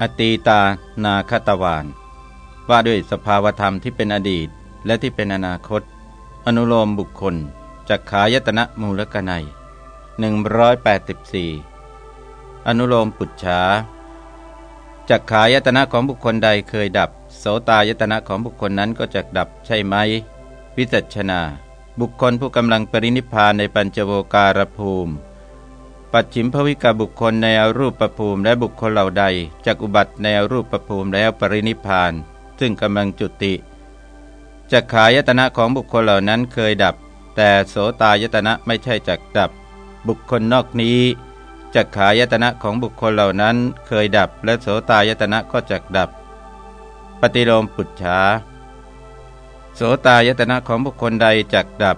อตีตานาคตวานว่าด้วยสภาวธรรมที่เป็นอดีตและที่เป็นอนาคต อนุโลมบุคคลจักขายตนะมูลกนัย184 อนุโลมปุจฉาจักขายตนะของบุคคลใดเคยดับ โสตายตนะของบุคคลนั้นก็จะดับใช่ไหม วิจัชนา บุคคลผู้กำลังปรินิพานในปัญจโวการภูมิ ปัจฉิมภวิกาบุคคลในอรูปภูมิและบุคคลเหล่าใดจักอุบัติในอรูปภูมิแล้วปรินิพาน ซึ่งกำลังจุติจักขายตนะของบุคคลเหล่านั้นเคยดับ แต่โสตายตนะไม่ใช่จักดับ บุคคลนอกนี้จักขายตนะของบุคคลเหล่านั้นเคยดับ และโสตายตนะก็จักดับ ปฏิโลมปุจฉาโสตายตนะของบุคคลใดจักดับ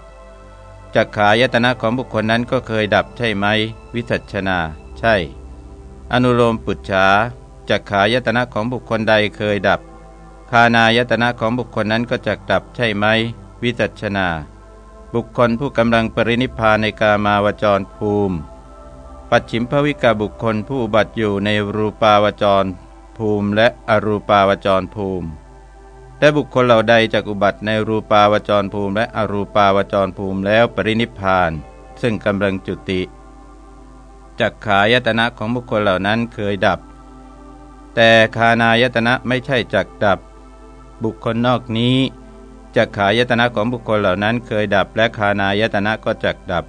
จักขายตนะของบุคคลนั้นก็เคยดับใช่ไหม วิสัชนา ใช่ อนุโลมปุจฉาจักขายตนะของบุคคลใดเคยดับ คานายตนะของบุคคลนั้นก็จักดับใช่ไหม วิจัชนา บุคคลผู้กำลังปรินิพานในกามาวจรภูมิ ปัจฉิมภวิกาบุคคลผู้บัติอยู่ในรูปาวจรภูมิและอรูปาวจรภูมิ แต่บุคคลเหล่าใดจักอุบัติในรูปาวจรภูมิ และอรูปาวจรภูมิแล้วปรินิพาน ซึ่งกำลังจุติจักขายตนะของบุคคลเหล่านั้นเคยดับ แต่คานายตนะไม่ใช่จักดับ บุคคลนอกนี้จักขายตนะของบุคคลเหล่านั้นเคยดับ และคานายตนะก็จักดับ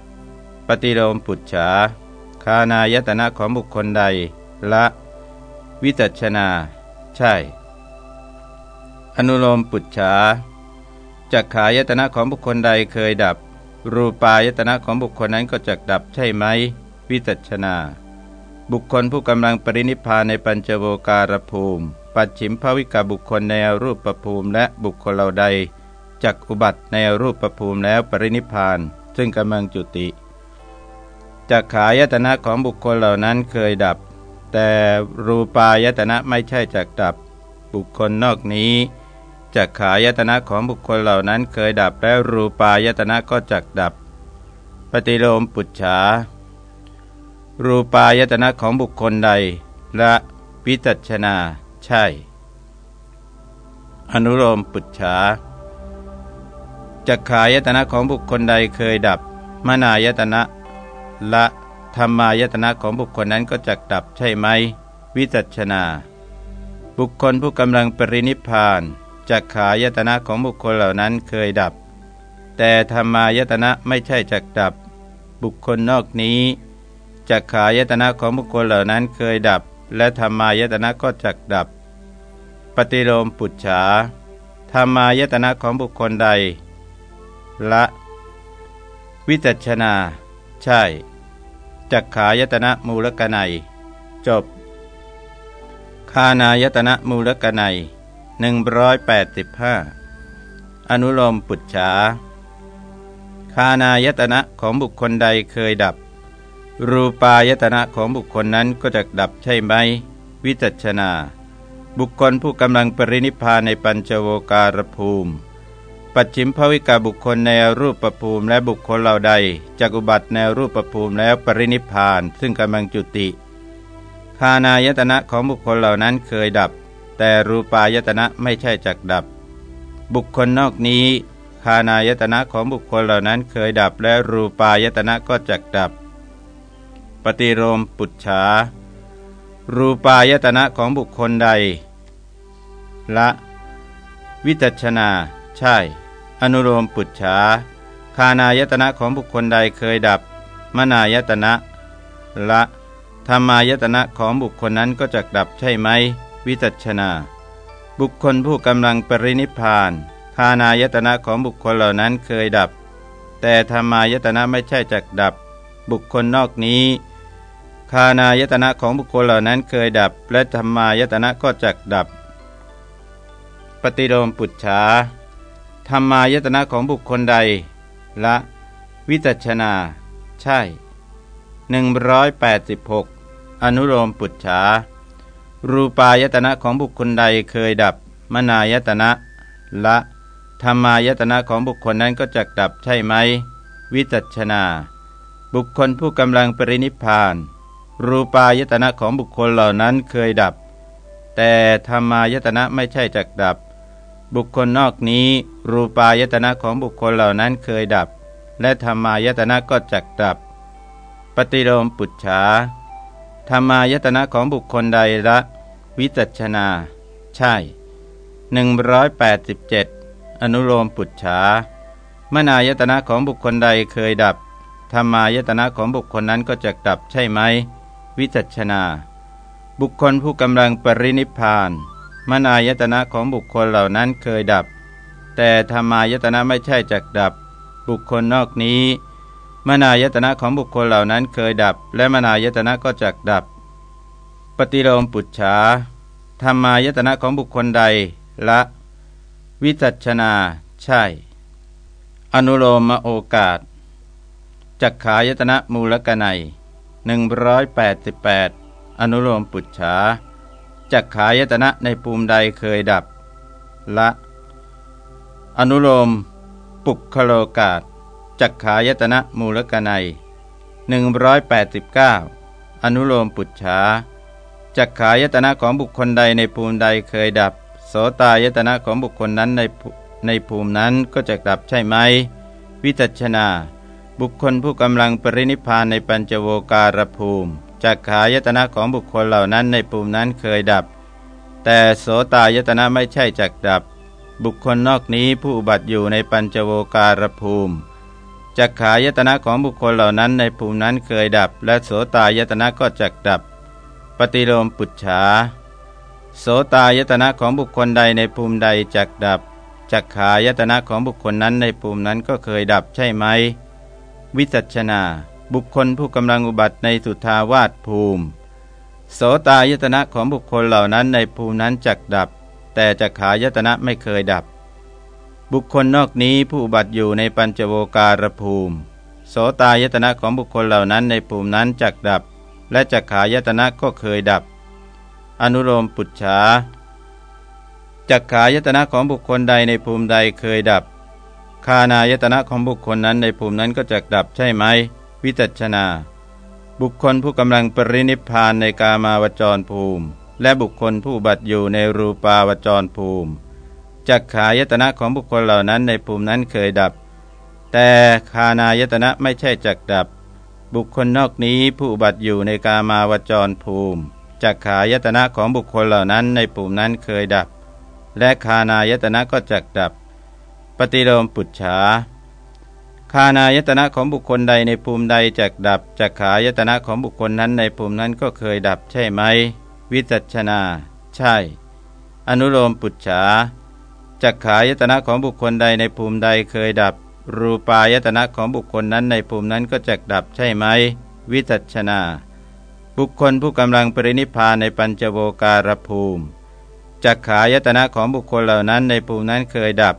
ปฏิโลมปุจฉาคานายตนะของบุคคลใด ละ วิจัชนา ใช่ อนุโลมปุจฉาจักขายตนะของบุคคลใดเคยดับ รูปายตนะของบุคคลนั้นก็จักดับใช่ไหม วิจัชนา บุคคลผู้กำลังปรินิพานในปัญจโวการภูมิ ปัจฉิมภวิกาบุคคลในรูปประภูมิ และบุคคลเหล่าใดจักอุบัติในรูปประภูมิแล้วปรินิพาน ซึ่งกำลังจุติจักขายตนะของบุคคลเหล่านั้นเคยดับ แต่รูปายตนะไม่ใช่จักดับ บุคคลนอกนี้ จักขายตนะของบุคคลเหล่านั้นเคยดับแล้วรูปายตนะก็จักดับ ปฏิโลมปุจฉา รูปายตนะของบุคคลใด ละวิจัชนา ใช่ อนุโลมปุจฉาจักขายตนะของบุคคลใดเคยดับ มนายตนะ ละธรรมายตนะของบุคคลนั้นก็จักดับใช่ไหม วิจัชนา บุคคลผู้กำลังปรินิพาน จักขายตนะของบุคคลเหล่านั้นเคยดับ แต่ธรรมายตนะไม่ใช่จักดับ บุคคลนอกนี้จักขายตนะของบุคคลเหล่านั้นเคยดับ และธรรมายตนะก็จักดับ ปฏิโลมปุจฉาธรรมายตนะของบุคคลใด ละ วิจัชนา ใช่จักขายตนะมูลกนัย จบ คานายตนะมูลกนัย 185 อนุโลมปุจฉาคานายตนะของบุคคลใดเคยดับ รูปายตนะของบุคคลนั้นก็จะดับใช่ไหม วิจัชนา บุคคลผู้กำลังปรินิพานในปัญจโวการภูมิ ปัจฉิมภวิกาบุคคลในรูปประภูมิและบุคคลเหล่าใดจักอุบัติในรูปประภูมิแล้วปรินิพาน ซึ่งกำลังจุติ คานายตนะของบุคคลเหล่านั้นเคยดับ แต่รูปายตนะไม่ใช่จักดับ บุคคลนอกนี้คานายตนะของบุคคลเหล่านั้นเคยดับและรูปายตนะก็จักดับ ปฏิโลมปุจฉา รูปายตนะของบุคคลใด ละ วิจัชนา ใช่ อนุโลมปุจฉาคานายตนะของบุคคลใดเคยดับ มนายตนะ ละธรรมายตนะของบุคคลนั้นก็จะดับใช่ไหม วิจัชนา บุคคลผู้กำลังปรินิพานคานายตนะของบุคคลเหล่านั้นเคยดับ แต่ธรรมายตนะไม่ใช่จักดับ บุคคลนอกนี้คานายตนะของบุคคลเหล่านั้นเคยดับ และธรรมายตนะก็จักดับ ปฏิโลมปุจฉาธรรมายตนะของบุคคลใด ละ วิจัชนา ใช่ 186 อนุโลมปุจฉา รูปายตนะของบุคคลใดเคยดับ มนายตนะละธรรมายตนะของบุคคลนั้นก็จักดับใช่ไหม วิจัชนา บุคคลผู้กำลังปรินิพาน รูปายตนะของบุคคลเหล่านั้นเคยดับ แต่ธรรมายตนะไม่ใช่จักดับ บุคคลนอกนี้ รูปายตนะของบุคคลเหล่านั้นเคยดับ และธรรมายตนะก็จักดับ ปฏิโลมปุจฉาธรรมายตนะของบุคคลใดละ วิจัชนา ใช่ 187 อนุโลมปุจฉามนายตนะของบุคคลใดเคยดับธรรมายตนะของบุคคลนั้นก็จะดับใช่ไหม วิจัชนา บุคคลผู้กำลังปรินิพาน มนายตนะของบุคคลเหล่านั้นเคยดับ แต่ธรรมายตนะไม่ใช่จักดับ บุคคลนอกนี้ มนายตนะของบุคคลเหล่านั้นเคยดับ และมนายตนะก็จักดับ ปฏิโลมปุจฉาธรรมายตนะของบุคคลใดละ วิจัชนา ใช่ อนุโลมโอกาส จักขายตนะมูลกนัย188 อนุโลมปุจฉาจักขายตนะในภูมิใดเคยดับ ละ อนุโลม ปุกคโลกาสจักขายตนะมูลกนัย189 อนุโลมปุจฉา จักขายตนะของบุคคลใดในภูมิใดเคยดับ โสตายตนะของบุคคลนั้นในในภูมินั้นก็จะดับใช่ไหม วิจัชนา บุคคลผู้กำลังปรินิพานในปัญจโวการภูมิจักขายตนะของบุคคลเหล่านั้นในภูมินั้นเคยดับ แต่โสตายตนะไม่ใช่จักดับ บุคคลนอกนี้ผู้อุบัติอยู่ในปัญจโวการภูมิจักขายตนะของบุคคลเหล่านั้นในภูมินั้นเคยดับ และโสตายตนะก็จักดับ ปฏิโลมปุจฉาโสตายตนะของบุคคลใดในภูมิใดจักดับจักขายตนะของบุคคลนั้นในภูมินั้นก็เคยดับใช่ไหม วิจัชนา บุคคลผู้กำลังอุบัติในสุทาวาสภูมิ โสตายตนะของบุคคลเหล่านั้นในภูมินั้นจักดับ แต่จักขายตนะไม่เคยดับ บุคคลนอกนี้ผู้อุบัติอยู่ในปัญจโวการภูมิ โสตายตนะของบุคคลเหล่านั้นในภูมินั้นจักดับ และจักขายตนะก็เคยดับ อนุโลมปุจฉาจักขายตนะของบุคคลใดในภูมิใดเคยดับ คานายตนะของบุคคลนั้นในภูมินั้นก็จักดับใช่ไหม วิจัชนา บุคคลผู้กำลังปรินิพานในกามาวจรภูมิ และบุคคลผู้บัตอยู่ในรูปาวจรภูมิ จักขายตนะของบุคคลเหล่านั้นในภูมินั้นเคยดับ แต่คานายตนะไม่ใช่จักดับ บุคคลนอกนี้ผู้บัติอยู่ในกามาวจรภูมิจักขายตนะของบุคคลเหล่านั้นในภูมินั้นเคยดับ และคานายตนะก็จักดับ ปฏิโลมปุจฉาคานายตนะของบุคคลใดในภูมิใดจักดับจักขายตนะของบุคคลนั้นในภูมินั้นก็เคยดับใช่ไหม วิจัชนา ใช่ อนุโลมปุจฉาจักขายตนะของบุคคลใดในภูมิใดเคยดับ รูปายตนะของบุคคลนั้นในภูมินั้นก็จักดับใช่ไหม วิจัชนา บุคคลผู้กำลังปรินิพานในปัญจโวการภูมิจักขายตนะของบุคคลเหล่านั้นในภูมินั้นเคยดับ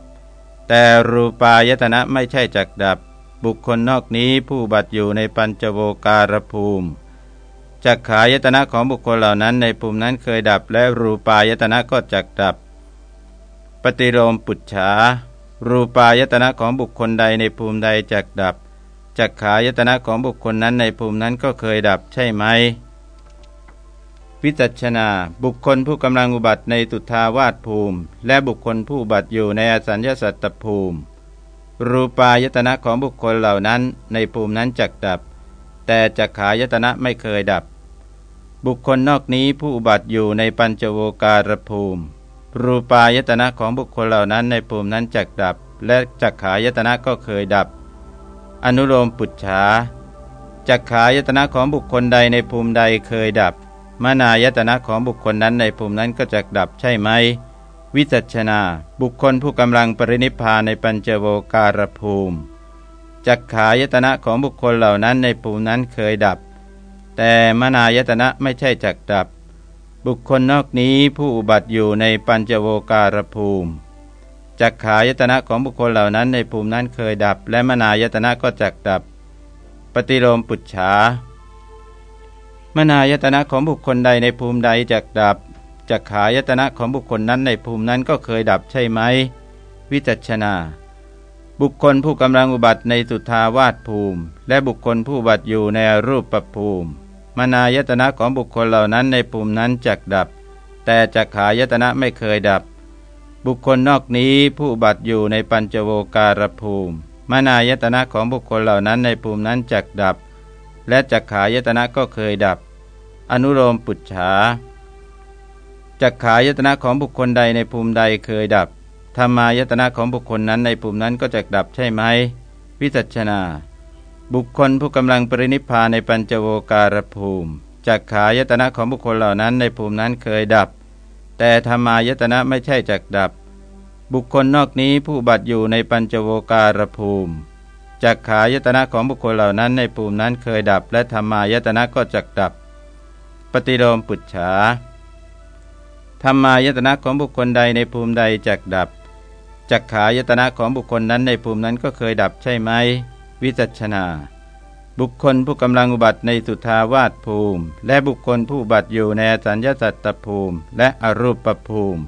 แต่รูปายตนะไม่ใช่จักดับ บุคคลนอกนี้ผู้บัตอยู่ในปัญจโวการภูมิจักขายตนะของบุคคลเหล่านั้นในภูมินั้นเคยดับ และรูปายตนะก็จักดับ ปฏิโลมปุจฉา รูปายตนะของบุคคลใดในภูมิใดจักดับจักขายตนะของบุคคลนั้นในภูมินั้นก็เคยดับใช่ไหมวิจัชนา บุคคลผู้กำลังอุบัติในตุทาวาสภูมิ และบุคคลผู้บัติอยู่ในอสัญญาสัตตภูมิ รูปายตนะของบุคคลเหล่านั้นในภูมินั้นจักดับ แต่จักขายตนะไม่เคยดับ บุคคลนอกนี้ผู้อุบัติอยู่ในปัญจโวการภูมิ รูปายตนะของบุคคลเหล่านั้นในภูมินั้นจักดับ และจักขายตนะก็เคยดับ อนุโลมปุจฉาจักขายตนะของบุคคลใดในภูมิใดเคยดับมานายตนะของบุคคลนั้นในภูมินั้นก็จักดับใช่ไหม วิจัชนา บุคคลผู้กำลังปรินิพานในปัญจโวการภูมิจักขายตนะของบุคคลเหล่านั้นในภูมินั้นเคยดับ แต่มานายตนะไม่ใช่จักดับ บุคคลนอกนี้ผู้อุบัติอยู่ในปัญจโวการภูมิจักขายตนะของบุคคลเหล่านั้นในภูมินั้นเคยดับ และมนายตนะก็จักดับ ปฏิโลมปุจฉามนายตนะของบุคคลใดในภูมิใดจักดับจักขายตนะของบุคคลนั้นในภูมินั้นก็เคยดับใช่ไหม วิจัชนา บุคคลผู้กำลังอุบัติในสุทาวาสภูมิ และบุคคลผู้บัติอยู่ในรูปประภูมิ มนายตนะของบุคคลเหล่านั้นในภูมินั้นจักดับ แต่จักขายตนะไม่เคยดับ บุคคลนอกนี้ผู้บัติอยู่ในปัญจโวการภูมิ มนายตนะของบุคคลเหล่านั้นในภูมินั้นจักดับ และจักขายตนะก็เคยดับ อนุโลมปุจฉาจักขายตนะของบุคคลใดในภูมิใดเคยดับธรรมายตนะของบุคคลนั้นในภูมินั้นก็จะดับใช่ไหม วิจัชนา บุคคลผู้กำลังปรินิพานในปัญจโวการภูมิจักขายตนะของบุคคลเหล่านั้นในภูมินั้นเคยดับ แต่ธรรมายตนะไม่ใช่จักดับ บุคคลนอกนี้ผู้บัตอยู่ในปัญจโวการภูมิจักขายตนะของบุคคลเหล่านั้นในภูมินั้นเคยดับ และธรรมายตนะก็จักดับ ปฏิโลมปุจฉาธรรมายตนะของบุคคลใดในภูมิใดจักดับจักขายตนะของบุคคลนั้นในภูมินั้นก็เคยดับใช่ไหม วิจัชนา บุคคลผู้กำลังอุบัติในสุทาวาสภูมิ และบุคคลผู้บัติอยู่ในสัญญาสัตตภูมิ และอรูปภูมิ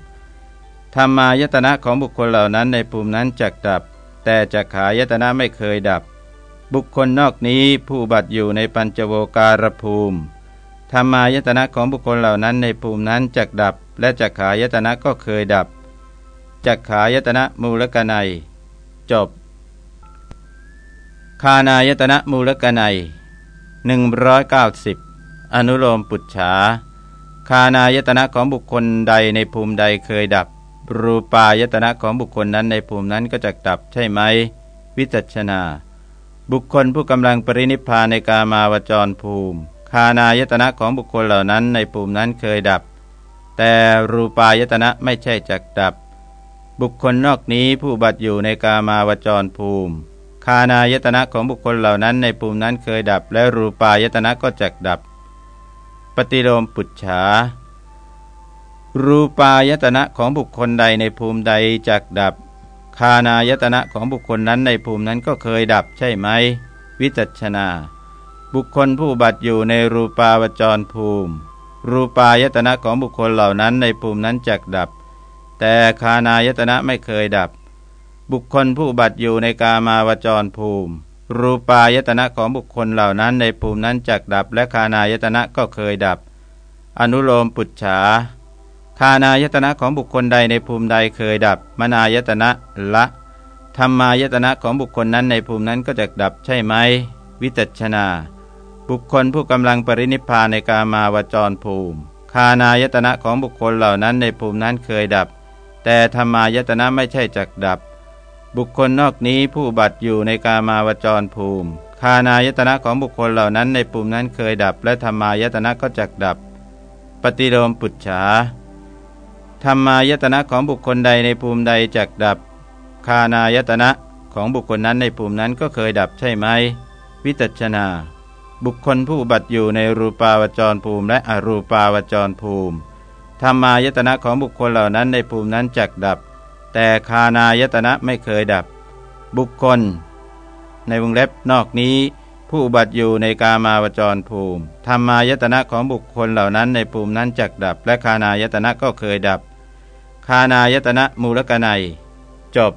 ธรรมายตนะของบุคคลเหล่านั้นในภูมินั้นจักดับ แต่จักขายตนะไม่เคยดับ บุคคลนอกนี้ผู้บัติอยู่ในปัญจโวการภูมิธรรมายตนะของบุคคลเหล่านั้นในภูมินั้นจักดับ และจักขายตนะก็เคยดับจักขายตนะมูลกนัย จบ คานายตนะมูลกนัย190 อนุโลมปุจฉาคานายตนะของบุคคลใดในภูมิใดเคยดับ รูปายตนะของบุคคลนั้นในภูมินั้นก็จะดับใช่ไหม วิจัชนา บุคคลผู้กำลังปรินิพพานในกามาวจรภูมิ คานายตนะของบุคคลเหล่านั้นในภูมินั้นเคยดับ แต่รูปายตนะไม่ใช่จักดับ บุคคลนอกนี้ผู้บัตอยู่ในกามาวจรภูมิานายตนะของบุคคลเหล่านั้นในภูมินั้นเคยดับ และรูปายตนะก็จักดับ ปฏิโลมปุจฉา รูปายตนะของบุคคลใดในภูมิใดจักดับ คานายตนะของบุคคลนั้นในภูมินั้นก็เคยดับใช่ไหม วิจัชนา บุคคลผู้บัตอยู่ในรูปาวจรภูมิ รูปายตนะของบุคคลเหล่านั้นในภูมินั้นจักดับ แต่คานายตนะไม่เคยดับ บุคคลผู้บัตอยู่ในกามาวจรภูมิ รูปายตนะของบุคคลเหล่านั้นในภูมินั้นจักดับและคานายตนะก็เคยดับ อนุโลมปุจฉาคานายตนะของบุคคลใดในภูมิใดเคยดับ มนายตนะละธรรมายตนะของบุคคลนั้นในภูมินั้นก็จะดับใช่ไหม วิจัชนา บุคคลผู้กำลังปรินิพพานในกามาวจรภูมิ คานายตนะของบุคคลเหล่านั้นในภูมินั้นเคยดับ แต่ธรรมายตนะไม่ใช่จักดับ บุคคลนอกนี้ผู้บัตอยู่ในกามาวจรภูมิ คานายตนะของบุคคลเหล่านั้นในภูมินั้นเคยดับ และธรรมายตนะก็จักดับ ปฏิโลมปุจฉาธรรมายตนะของบุคคลใดในภูมิใดจักดับ คานายตนะของบุคคลนั้นในภูมินั้นก็เคยดับใช่ไหม วิตัชนา บุคคลผู้บัตอยู่ในรูปาวจรภูมิ และอรูปาวจรภูมิธรรมายตนะของบุคคลเหล่านั้นในภูมินั้นจักดับ แต่คานายตนะไม่เคยดับ บุคคล ในวงเล็บนอกนี้ ผู้บัติอยู่ในกามาวจรภูมิธรรมายตนะของบุคคลเหล่านั้นในภูมินั้นจักดับ และคานายตนะก็เคยดับ คานายตนะมูลกนัย จบ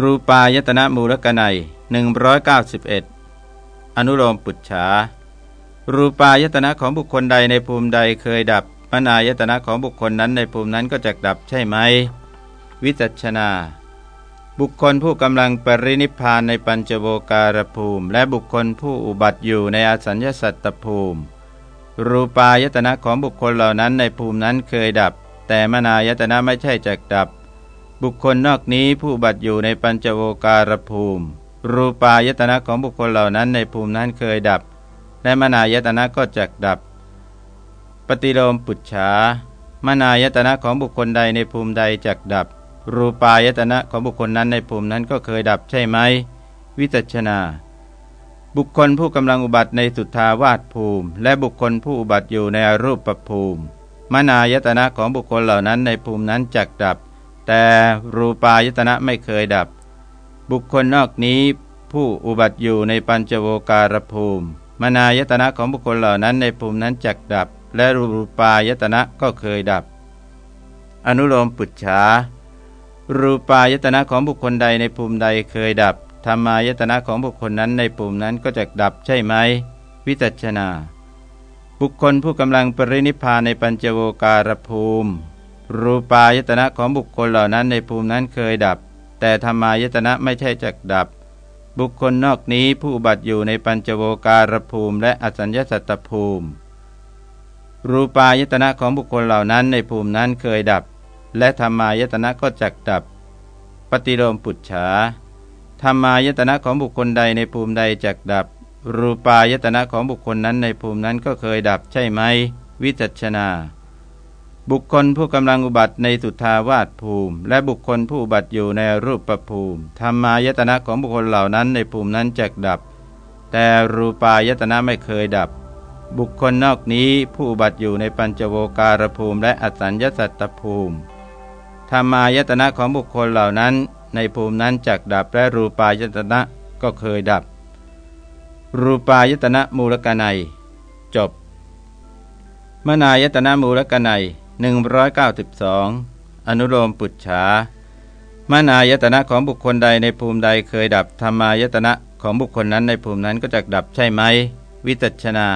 รูปายตนะมูลกนัย191 อนุโลมปุจฉารูปายตนะของบุคคลใดในภูมิใดเคยดับ มนายตนะของบุคคลนั้นในภูมินั้นก็จะดับใช่ไหม วิจัชนา บุคคลผู้กำลังปรินิพานในปัญจโวการภูมิ และบุคคลผู้อุบัติอยู่ในอสัญญาสัตตภูมิ รูปายตนะของบุคคลเหล่านั้นในภูมินั้นเคยดับ แต่มนายตนะไม่ใช่จักดับ บุคคลนอกนี้ผู้บัติอยู่ในปัญจโวการภูมิ รูปายตนะของบุคคลเหล่านั้นในภูมินั้นเคยดับ และมนายตนะก็จักดับ ปฏิโลมปุจฉามนายตนะของบุคคลใดในภูมิใดจักดับ รูปายตนะของบุคคลนั้นในภูมินั้นก็เคยดับใช่ไหม วิจัชนา บุคคลผู้กำลังอุบัติในสุทธาวาสภูมิ และบุคคลผู้อุบัติอยู่ในอรูปภูมิ มนายตนะของบุคคลเหล่านั้นในภูมินั้นจักดับ แต่รูปายตนะไม่เคยดับ บุคคลนอกนี้ผู้อุบัติอยู่ในปัญจโวการภูมิ มนายตนะของบุคคลเหล่านั้นในภูมินั้นจักดับ และรูปายตนะก็เคยดับ อนุโลมปุจฉา รูปายตนะของบุคคลใดในภูมิใดเคยดับธรรมายตนะของบุคคลนั้นในภูมินั้นก็จะดับใช่ไหม วิจัชนา บุคคลผู้กำลังปรินิพพานในปัญจโวการภูมิ รูปายตนะของบุคคลเหล่านั้นในภูมินั้นเคยดับ แต่ธรรมายตนะไม่ใช่จักดับ บุคคลนอกนี้ผู้บัติอยู่ในปัญจโวการภูมิ และอสัญญสัตตภูมิ รูปายตนะของบุคคลเหล่านั้นในภูมินั้นเคยดับ และธรรมายตนะก็จักดับ ปฏิโลมปุจฉาธรรมายตนะของบุคคลใดในภูมิใดจักดับ รูปายตนะของบุคคลนั้นในภูมินั้นก็เคยดับใช่ไหม วิจัชนา บุคคลผู้กำลังอุบัติในสุทาวาสภูมิ และบุคคลผู้อุบัติอยู่ในรูปประภูมิธรรมายตนะของบุคคลเหล่านั้นในภูมินั้นจักดับ แต่รูปายตนะไม่เคยดับ บุคคลนอกนี้ผู้บัติอยู่ในปัญจโวการภูมิและอสัญญสัตตภูมิธรรมายตนะของบุคคลเหล่านั้น ในภูมินั้นจักดับและรูปายตนะก็เคยดับ รูปายตนะมูลกนัย จบ มนายตนะมูลกนัย192 อนุโลมปุจฉามนายตนะของบุคคลใดในภูมิใดเคยดับธรรมายตนะของบุคคลนั้นในภูมินั้นก็จะดับใช่ไหม วิจัชนา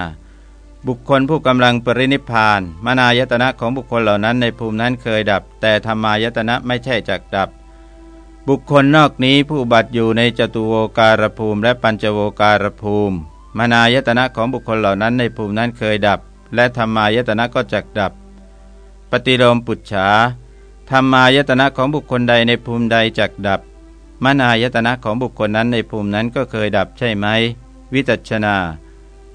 บุคคลผู้กำลังปรินิพานมนายตนะของบุคคลเหล่านั้นในภูมินั้นเคยดับ แต่ธรรมายตนะไม่ใช่จักดับ บุคคลนอกนี้ผู้บัติอยู่ในจตุโวการภูมิ และปัญจโวการภูมิมานายตนะของบุคคลเหล่านั้นในภูมินั้นเคยดับ และธรรมายตนะก็จักดับ ปฏิโลมปุจฉาธรรมายตนะของบุคคลใดในภูมิใดจักดับมานายตนะของบุคคลนั้นในภูมินั้นก็เคยดับใช่ไหม วิจัชนา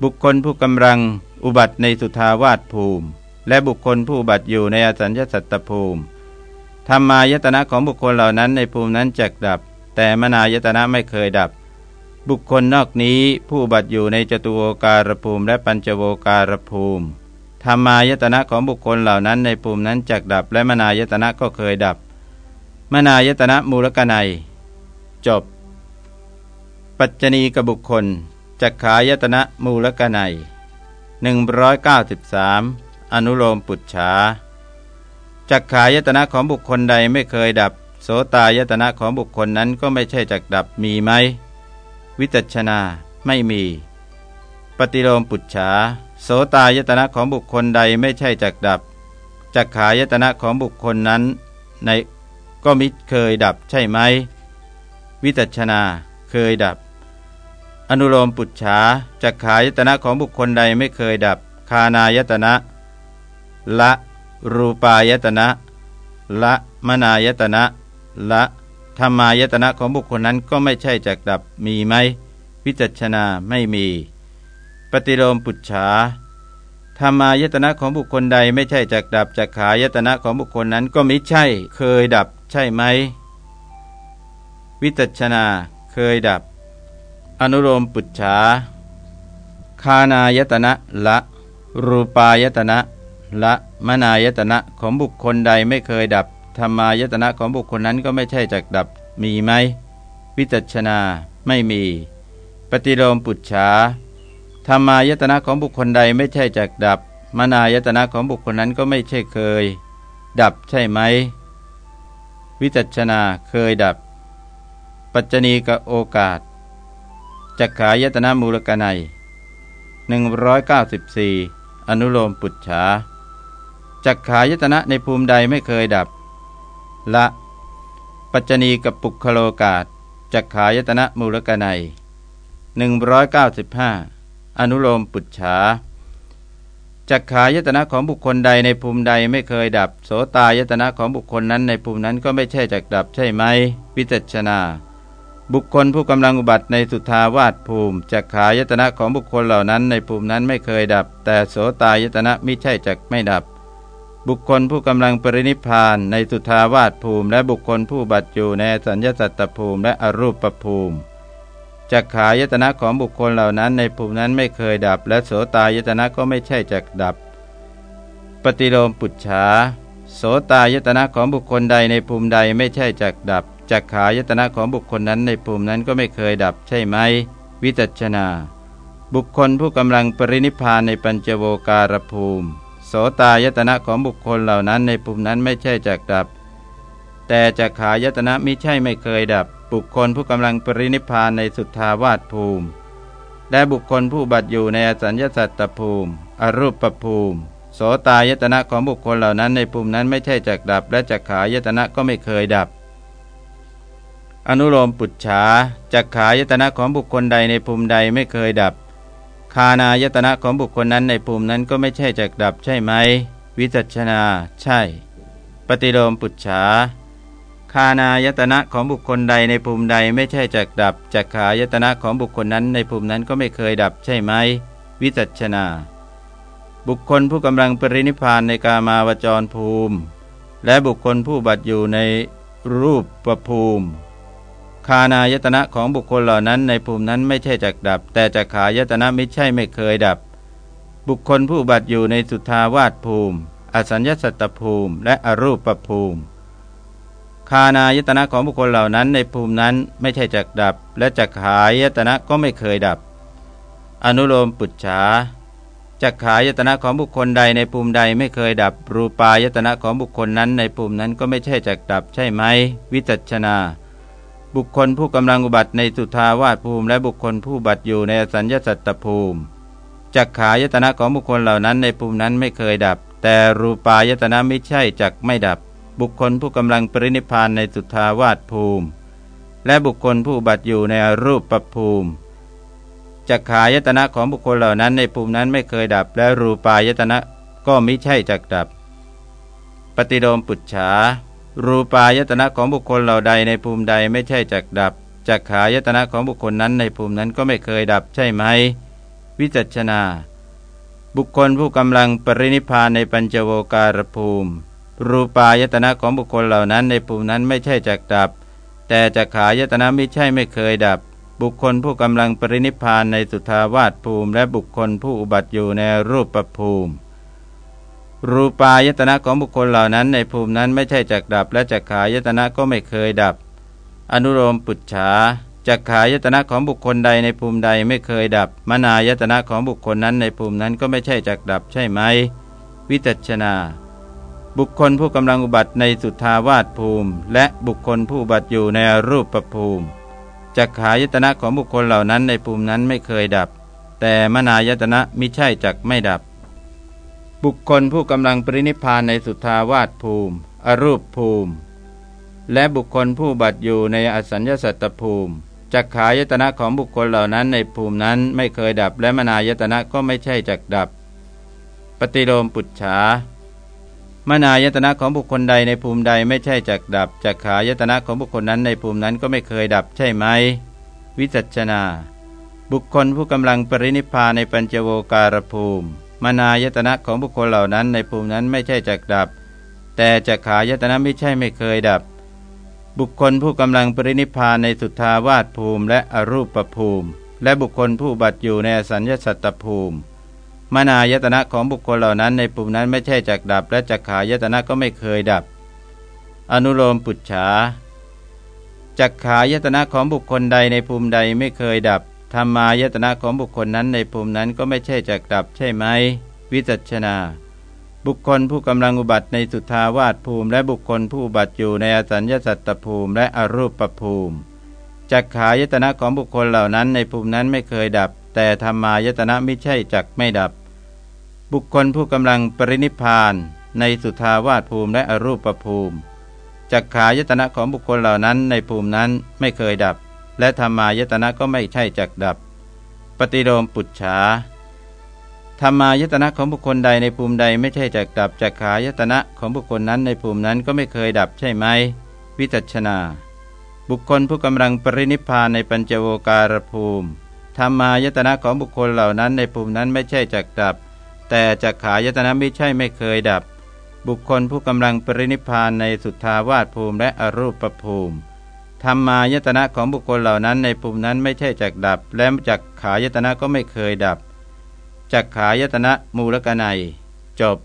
บุคคลผู้กำลัง อุบัติในสุทาวาสภูมิ และบุคคลผู้บัติอยู่ในอสัญญสัตตภูมิธรรมายตนะของบุคคลเหล่านั้นในภูมินั้นจักดับ แต่มนายตนะไม่เคยดับ บุคคลนอกนี้ผู้บัติอยู่ในจตุโวการภูมิ และปัญจโวการภูมิธรรมายตนะของบุคคลเหล่านั้นในภูมินั้นจักดับ และมนายตนะก็เคยดับ มนายตนะมูลกนัยจบ ปัจจณีกบุคคลจักขายตนะมูลกนัย 193 อนุโลมปุจฉาจักขายตนะของบุคคลใดไม่เคยดับ โสตายตนะของบุคคลนั้นก็ไม่ใช่จักดับมีไหม วิจัชนาไม่มี ปฏิโลมปุจฉาโสตายตนะของบุคคลใดไม่ใช่จักดับจักขายตนะของบุคคลนั้น ในก็มิเคยดับใช่ไหม วิจัชนาเคยดับ อนุโลมปุจฉาจักขายตนะของบุคคลใดไม่เคยดับ คานายตนะ ละ รูปายตนะ ละมนายตนะ ละธรรมายตนะของบุคคลนั้นก็ไม่ใช่จักดับมีไหมวิจัชนาไม่มี ปฏิโลมปุจฉาธรรมายตนะของบุคคลใดไม่ใช่จักดับจักขายตนะของบุคคลนั้นก็มิใช่ เคยดับ ใช่ไหม วิจัชนาเคยดับ อนุโลมปุจฉาคานายตนะละ รูปายตนะละมนายตนะของบุคคลใดไม่เคยดับธรรมายตนะของบุคคลนั้นก็ไม่ใช่จักดับมีไหม วิจัชนาไม่มี ปฏิโลมปุจฉาธรรมายตนะของบุคคลใดไม่ใช่จักดับ มนายตนะของบุคคลนั้นก็ไม่ใช่เคย ดับใช่ไหม วิจัชนาเคยดับ ปัจจณีกับโอกาส จักขายตนะมูลกนัย194 อนุโลมปุจฉาจักขายตนะในภูมิใดไม่เคยดับ ละ ปัจจณีกับปุคโลกาศจักขายตนะมูลกนัย195 อนุโลมปุจฉาจักขายตนะของบุคคลใดในภูมิใดไม่เคยดับ โสตายตนะของบุคคลนั้นในภูมินั้นก็ไม่ใช่จักดับใช่ไหมวิจัชนา บุคคลผู้กำลังอุบัติในสุทาวาสภูมิจักขายตนะของบุคคลเหล่านั้นในภูมินั้นไม่เคยดับ แต่โสตายตนะมิใช่จักไม่ดับ บุคคลผู้กำลังปรินิพานในสุทาวาสภูมิ และบุคคลผู้บัตอยู่ในสัญญาสัตตภูมิและอรูปภูมิจักขายตนะของบุคคลเหล่านั้นในภูมินั้นไม่เคยดับ และโสตายตนะก็ไม่ใช่จักดับ ปฏิโลมปุจฉาโสตายตนะของบุคคลใดในภูมิใดไม่ใช่จักดับ จักขายตนะของบุคคลนั้นในภูมินั้นก็ไม่เคยดับใช่ไหม วิจัชนา บุคคลผู้กำลังปรินิพานในปัญจโวการภูมิ โสตายตนะของบุคคลเหล่านั้นในภูมินั้นไม่ใช่จักดับ แต่จักขายตนะมิใช่ไม่เคยดับ บุคคลผู้กำลังปรินิพานในสุทธาวาสภูมิ และบุคคลผู้บัตอยู่ในอสัญญาสัตตภูมิ อรูปภูมิโสตายตนะของบุคคลเหล่านั้นในภูมินั้นไม่ใช่จักดับ และจักขายตนะก็ไม่เคยดับ อนุโลมปุจฉาจักขายตนะของบุคคลใดในภูมิใดไม่เคยดับ คานายตนะของบุคคลนั้นในภูมินั้นก็ไม่ใช่จักดับใช่ไหม วิจัชนา ใช่ ปฏิโลมปุจฉาคานายตนะของบุคคลใดในภูมิใดไม่ใช่จักดับจักขายตนะของบุคคลนั้นในภูมินั้นก็ไม่เคยดับใช่ไหม วิจัชนา บุคคลผู้กำลังปรินิพานในกามาวจรภูมิ และบุคคลผู้บัตอยู่ในรูปประภูมิ คานายตนะของบุคคลเหล่านั้นในภูมินั้นไม่ใช่จักดับ แต่จักขายตนะไม่ใช่ไม่เคยดับ บุคคลผู้บัติอยู่ในสุทาวาสภูมิ อสัญญสัตตภูมิ และอรูปประภูมิ คานายตนะของบุคคลเหล่านั้นในภูมินั้นไม่ใช่จักดับ และจักขายตนะก็ไม่เคยดับ อนุโลมปุจฉาจักขายตนะของบุคคลใดในภูมิใดไม่เคยดับ รูปายตนะของบุคคลนั้นในภูมินั้นก็ไม่ใช่จักดับใช่ไหม วิจัชนา บุคคลผู้กำลังอุบัติในสุทาวาสภูมิ และบุคคลผู้บัติอยู่ในสัญญาสัตตภูมิจักขายตนะของบุคคลเหล่านั้นในภูมินั้นไม่เคยดับ แต่รูปายตนะไม่ใช่จักไม่ดับ บุคคลผู้กำลังปรินิพานในสุทาวาสภูมิ และบุคคลผู้บัติอยู่ในรูปประภูมิจักขายตนะของบุคคลเหล่านั้นในภูมินั้นไม่เคยดับ และรูปายตนะก็ไมิใช่จักดับ ปฏิโลมปุจฉา รูปายตนะของบุคคลเหล่าใดในภูมิใดไม่ใช่จักดับจักขายตนะของบุคคลนั้นในภูมินั้นก็ไม่เคยดับใช่ไหม วิจัชนา บุคคลผู้กำลังปรินิพานในปัญจโวการภูมิ รูปายตนะของบุคคลเหล่านั้นในภูมินั้นไม่ใช่จักดับ แต่จักขายตนะไม่ใช่ไม่เคยดับ บุคคลผู้กำลังปรินิพานในสุทาวาสภูมิ และบุคคลผู้อุบัติอยู่ในรูปประภูมิ รูปายตนะของบุคคลเหล่านั้น ในภูมินั้นไม่ใช่จักดับ และจักขายตนะก็ไม่เคยดับ อนุโลมปุจฉาจักขายตนะของบุคคลใดในภูมิใดไม่เคยดับ มนายตนะของบุคคลนั้นในภูมินั้นก็ไม่ใช่จักดับใช่ไหม วิจัชนา บุคคลผู้กำลังอุบัติในสุทาวาสภูมิ และบุคคลผู้บัติอยู่ในรูปประภูมิจักขายตนะของบุคคลเหล่านั้นในภูมินั้นไม่เคยดับ แต่มนายตนะมิใช่จักไม่ดับ บุคคลผู้กำลังปรินิพานในสุทาวาสภูมิ อรูปภูมิ และบุคคลผู้บัตอยู่ในอสัญญาสัตตภูมิจักขายตนะของบุคคลเหล่านั้นในภูมินั้นไม่เคยดับและมนายตนะก็ไม่ใช่จักดับ ปฏิโลมปุจฉามนายตนะของบุคคลใดในภูมิใดไม่ใช่จักดับจักขายตนะของบุคคลนั้นในภูมินั้นก็ไม่เคยดับใช่ไหม วิจัชนา บุคคลผู้กำลังปรินิพานในปัญจโวการภูมิ มนายตนะของบุคคลเหล่านั้นในภูมินั้นไม่ใช่จักดับ แต่จักขายตนะไม่ใช่ไม่เคยดับ บุคคลผู้กำลังปรินิพานในสุทธาวาสภูมิและอรูปภูมิ และบุคคลผู้บัตอยู่ในสัญญาสัตตภูมิ มนายตนะของบุคคลเหล่านั้นในปุ่มนั้นไม่ใช่จักดับ และจักขายตนะก็ไม่เคยดับ อนุโลมปุจฉาจักขายตนะของบุคคลใดในภูมิใดไม่เคยดับ ธรรมายตนะของบุคคลนั้นในภูมินั้นก็ไม่ใช่จักดับใช่ไหม วิจัชนา บุคคลผู้กำลังอุบัติในสุทาวาสภูมิ และบุคคลผู้อุบัติอยู่ในอสัญญาสัตตภูมิและอรูปภูมิจักขายตนะของบุคคลเหล่านั้นในภูมินั้นไม่เคยดับ แต่ธรรมายตนะไม่ใช่จักไม่ดับ บุคคลผู้กำลังปรินิพานในสุทาวาสภูมิและอรูปภูมิจักขายตนะของบุคคลเหล่านั้นในภูมินั้นไม่เคยดับ และธรรมายตนะก็ไม่ใช่จักดับ ปฏิโลมปุจฉาธรรมายตนะของบุคคลใดในภูมิใดไม่ใช่จักดับจักขายตนะของบุคคลนั้นในภูมินั้นก็ไม่เคยดับใช่ไหม วิจัชนา บุคคลผู้กำลังปรินิพานในปัญจโวการภูมิธรรมายตนะของบุคคลเหล่านั้นในภูมินั้นไม่ใช่จักดับ แต่จักขายตนะไม่ใช่ไม่เคยดับ บุคคลผู้กำลังปรินิพานในสุทธาวาสภูมิและอรูปภูมิ ธรรมายตนะของบุคคลเหล่านั้นในภูมินั้นไม่ใช่จักดับ และจักขายตนะก็ไม่เคยดับจักขายตนะมูลกนัย จบ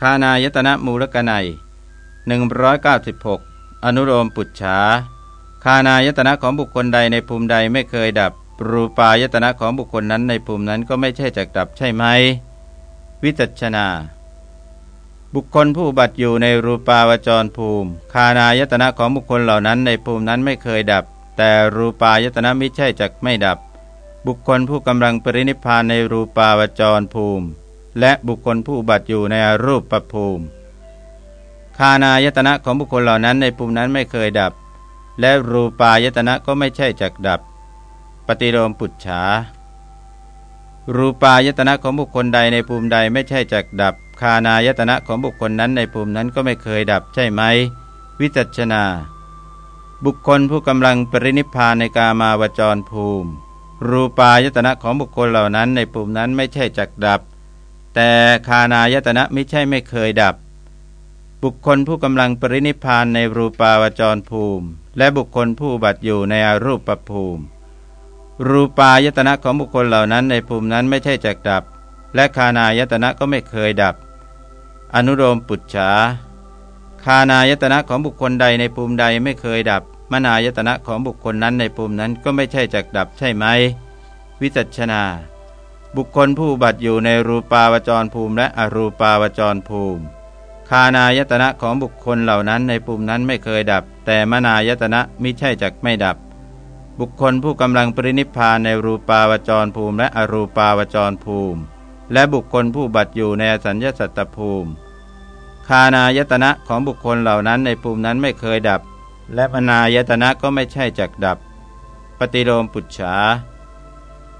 คานายตนะมูลกนัย196 อนุโลมปุจฉาคานายตนะของบุคคลใดในภูมิใดไม่เคยดับ รูปายตนะของบุคคลนั้นในภูมินั้นก็ไม่ใช่จักดับใช่ไหม วิจัชนา บุคคลผู้บัติอยู่ในรูปาวจรภูมิ คานายตนะของบุคคลเหล่านั้นในภูมินั้นไม่เคยดับ แต่รูปายตนะไม่ใช่จักไม่ดับ บุคคลผู้กำลังปรินิพานในรูปาวจรภูมิ และบุคคลผู้บัติอยู่ในอรูปประภูมิ คานายตนะของบุคคลเหล่านั้นในภูมินั้นไม่เคยดับ และรูปายตนะก็ไม่ใช่จักดับ ปฏิโลมปุจฉารูปายตนะของบุคคลใดในภูมิใดไม่ใช่จักดับ คานายตนะของบุคคลนั้นในภูมินั้นก็ไม่เคยดับใช่ไหม วิจัชนา บุคคลผู้กำลังปรินิพานในกามาวจรภูมิ รูปายตนะของบุคคลเหล่านั้นในภูมินั้นไม่ใช่จักดับ แต่คานายตนะไม่ใช่ไม่เคยดับ บุคคลผู้กำลังปรินิพานในรูปาวจรภูมิ และบุคคลผู้บัตอยู่ในอรูปภูมิ รูปายตนะของบุคคลเหล่านั้นในภูมินั้นไม่ใช่จักดับและคานายตนะก็ไม่เคยดับ อนุโลมปุจฉาคานายตนะของบุคคลใดในภูมิใดไม่เคยดับ มนายตนะของบุคคลนั้นในภูมินั้นก็ไม่ใช่จักดับใช่ไหม วิจัชนา บุคคลผู้บัตอยู่ในรูปาวจรภูมิและอรูปาวจรภูมิ คานายตนะของบุคคลเหล่านั้นในภูมินั้นไม่เคยดับ แต่มนายตนะมิใช่จักไม่ดับ บุคคลผู้กำลังปรินิพานในรูปาวจรภูมิ และอรูปาวจรภูมิ และบุคคลผู้บัตอยู่ในสัญญาสัตตภูมิ คานายตนะของบุคคลเหล่านั้นในภูมินั้นไม่เคยดับ และมนายตนะก็ไม่ใช่จักดับ ปฏิโลมปุจฉา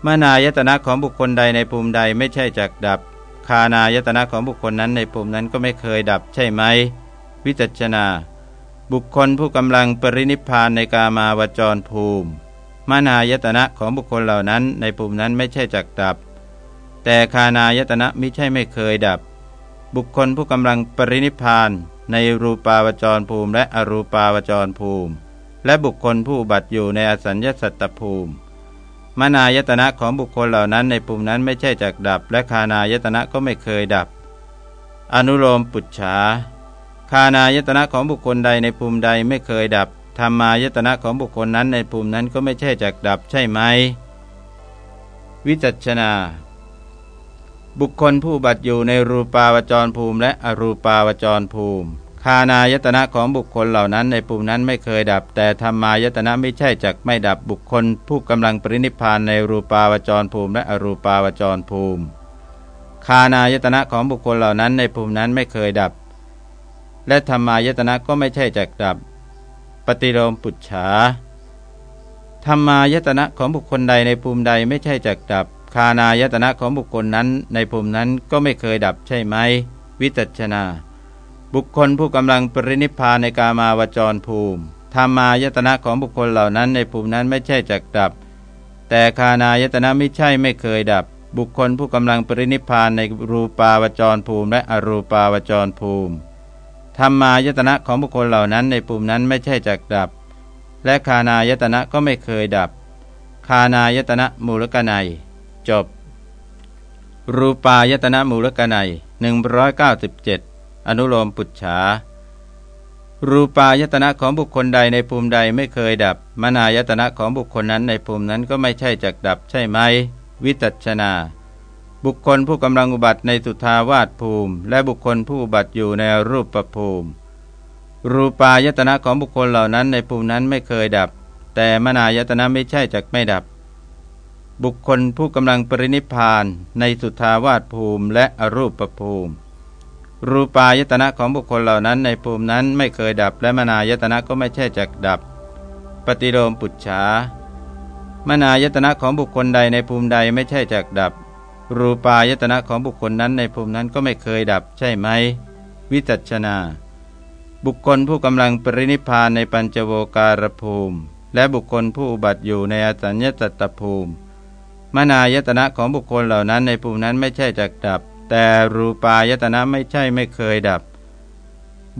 มนายตนะของบุคคลใดในภูมิใดไม่ใช่จักดับ คานายตนะของบุคคลนั้นในภูมินั้นก็ไม่เคยดับใช่ไหม วิจัชนา บุคคลผู้กำลังปรินิพานในกามาวจรภูมิมานายตนะของบุคคลเหล่านั้นในภูมินั้นไม่ใช่จักดับ แต่คานายตนะมิใช่ไม่เคยดับ บุคคลผู้กำลังปรินิพานในรูปาวจรภูมิและอรูปาวจรภูมิ และบุคคลผู้บัติอยู่ในอสัญญสัตตภูมิมานายตนะของบุคคลเหล่านั้นในภูมินั้นไม่ใช่จักดับ และคานายตนะก็ไม่เคยดับ อนุโลมปุจฉาคานายตนะของบุคคลใดในภูมิใดไม่เคยดับธรรมายตนะของบุคคลนั้นในภูมินั้นก็ไม่ใช่จักดับใช่ไหม วิจัชนา บุคคลผู้บัตอยู่ในรูปาวจรภูมิ และอรูปาวจรภูมิ คานายตนะของบุคคลเหล่านั้นในภูมินั้นไม่เคยดับ แต่ธรรมายตนะไม่ใช่จักไม่ดับบุคคล ผู้กำลังปรินิพานในรูปาวจรภูมิ และอรูปาวจรภูมิ คานายตนะของบุคคลเหล่านั้นในภูมินั้นไม่เคยดับ และธรรมายตนะก็ไม่ใช่จักดับ ปฏิโลมปุจฉาธรรมายตนะของบุคคลใดในภูมิใดไม่ใช่จักดับ คานายตนะของบุคคลนั้นในภูมินั้นก็ไม่เคยดับใช่ไหม วิจัชนา บุคคลผู้กำลังปรินิพพานในกามาวจรภูมิธรรมายตนะของบุคคลเหล่านั้นในภูมินั้นไม่ใช่จักดับ แต่คานายตนะไม่ใช่ไม่เคยดับ บุคคลผู้กำลังปรินิพานในรูปาวจรภูมิ และอรูปาวจรภูมิธรรมายตนะของบุคคลเหล่านั้นในปุ่มนั้นไม่ใช่จักดับ และคานายตนะก็ไม่เคยดับ คานายตนะมูลกนัย จบ รูปายตนะมูลกนัย197 อนุโลมปุจฉา รูปายตนะของบุคคลใดในภูมิใดไม่เคยดับ มนายตนะของบุคคลนั้นในภูมินั้นก็ไม่ใช่จักดับใช่ไหม วิตัชนา บุคคลผู้กำลังอุบัติในสุทาวาสภูมิ และบุคคลผู้อุบัติอยู่ในรูปประภูมิ รูปายตนะของบุคคลเหล่านั้นในภูมินั้นไม่เคยดับ แต่มนายตนะไม่ใช่จักไม่ดับ บุคคลผู้กำลังปรินิพานในสุทาวาสภูมิและอรูปภูมิ รูปายตนะของบุคคลเหล่านั้นในภูมินั้นไม่เคยดับและมนายตนะก็ไม่ใช่จักดับ ปฏิโลมปุจฉามนายตนะของบุคคลใดในภูมิใดไม่ใช่จักดับ รูปายตนะของบุคคลนั้นในภูมินั้นก็ไม่เคยดับใช่ไหม วิจัชนา บุคคลผู้กำลังปรินิพานในปัญจโวการภูมิ และบุคคลผู้อุบัติอยู่ในอสัญญตตภูมิ มนายตนะของบุคคลเหล่านั้นในภูมินั้นไม่ใช่จักดับ แต่รูปายตนะไม่ใช่ไม่เคยดับ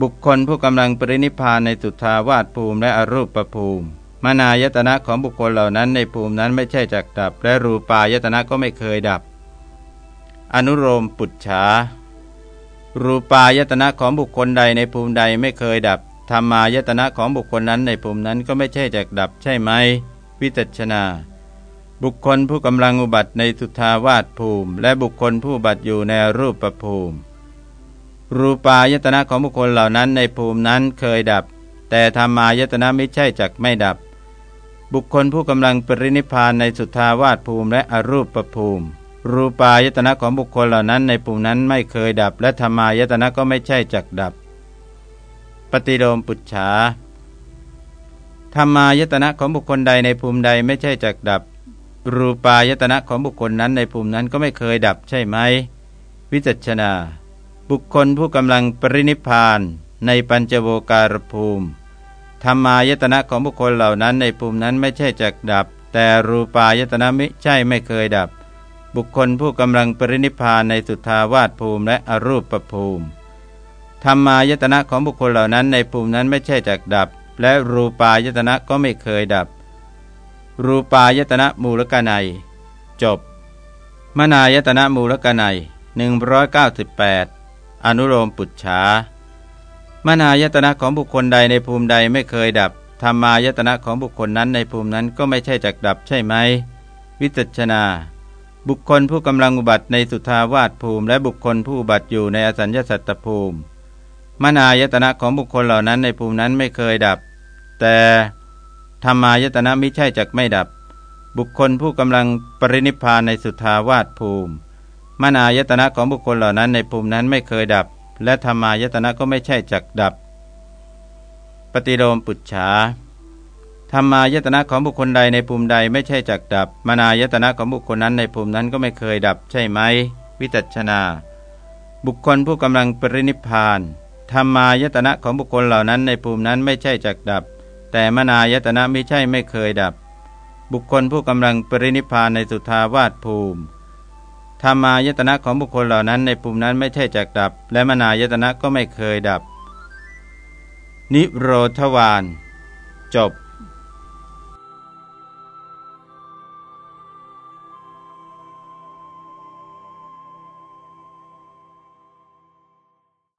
บุคคลผู้กำลังปรินิพานในสุทาวาสภูมิและอรูปภูมิ มนายตนะของบุคคลเหล่านั้นในภูมินั้นไม่ใช่จักดับ และรูปายตนะก็ไม่เคยดับ อนุโลมปุจฉารูปายตนะของบุคคลใดในภูมิใดไม่เคยดับธรรมายตนะของบุคคลนั้นในภูมินั้นก็ไม่ใช่จักดับใช่ไหมวิจัชนา บุคคลผู้กำลังอุบัติในสุทาวาสภูมิ และบุคคลผู้บัติอยู่ในรูปประภูมิ รูปายตนะของบุคคลเหล่านั้นในภูมินั้นเคยดับ แต่ธรรมายตนะไม่ใช่จักไม่ดับ บุคคลผู้กำลังปรินิพานในสุทาวาสภูมิ และอรูปประภูมิ รูปายตนะของบุคคลเหล่านั้นในปุ่มนั้นไม่เคยดับ และธรรมายตนะก็ไม่ใช่จักดับ ปฏิโลมปุจฉาธรรมายตนะของบุคคลใดในภูมิใดไม่ใช่จักดับ รูปายตนะของบุคคลนั้นในภูมินั้นก็ไม่เคยดับใช่ไหม วิจัชนา บุคคลผู้กำลังปรินิพานในปัญจโวการภูมิธรรมายตนะของบุคคลเหล่านั้นในภูมินั้นไม่ใช่จักดับ แต่รูปายตนะไม่ใช่ไม่เคยดับ บุคคลผู้กำลังปรินิพานในสุทาวาสภูมิและอรูปภูมิธรรมายตนะของบุคคลเหล่านั้นในภูมินั้นไม่ใช่จักดับ และรูปายตนะก็ไม่เคยดับ รูปายตนะมูลกนัย จบ มนายตนะมูลกนัย198 อนุโลมปุจฉามนายตนะของบุคคลใดในภูมิใดไม่เคยดับธรรมายตนะของบุคคลนั้นในภูมินั้นก็ไม่ใช่จักดับใช่ไหม วิจัชนา บุคคลผู้กำลังอุบัติในสุทาวาสภูมิ และบุคคลผู้อุบัติอยู่ในอสัญญาสัตตภูมิ มนายตนะของบุคคลเหล่านั้นในภูมินั้นไม่เคยดับ แต่ ธรรมายตนะไม่ใช่จักไม่ดับ บุคคลผู้กำลังปรินิพานในสุทาวาสภูมิมนายตนะของบุคคลเหล่านั้นในภูมินั้นไม่เคยดับ และธรรมายตนะก็ไม่ใช่จักดับ ปฏิโลมปุจฉาธรรมายตนะของบุคคลใดในภูมิใดไม่ใช่จักดับ มนายตนะของบุคคลนั้นในภูมินั้นก็ไม่เคยดับ ใช่ไหม วิจัชนา บุคคลผู้กำลังปรินิพานธรรมายตนะของบุคคลเหล่านั้นในภูมินั้นไม่ใช่จักดับ แต่มนายตนะไม่ใช่ไม่เคยดับ บุคคลผู้กำลังปรินิพานในสุทาวาสภูมิธรรมายตนะของบุคคลเหล่านั้นในภูมินั้นไม่ใช่จักดับ และมนายตนะก็ไม่เคยดับ นิโรธวานจบ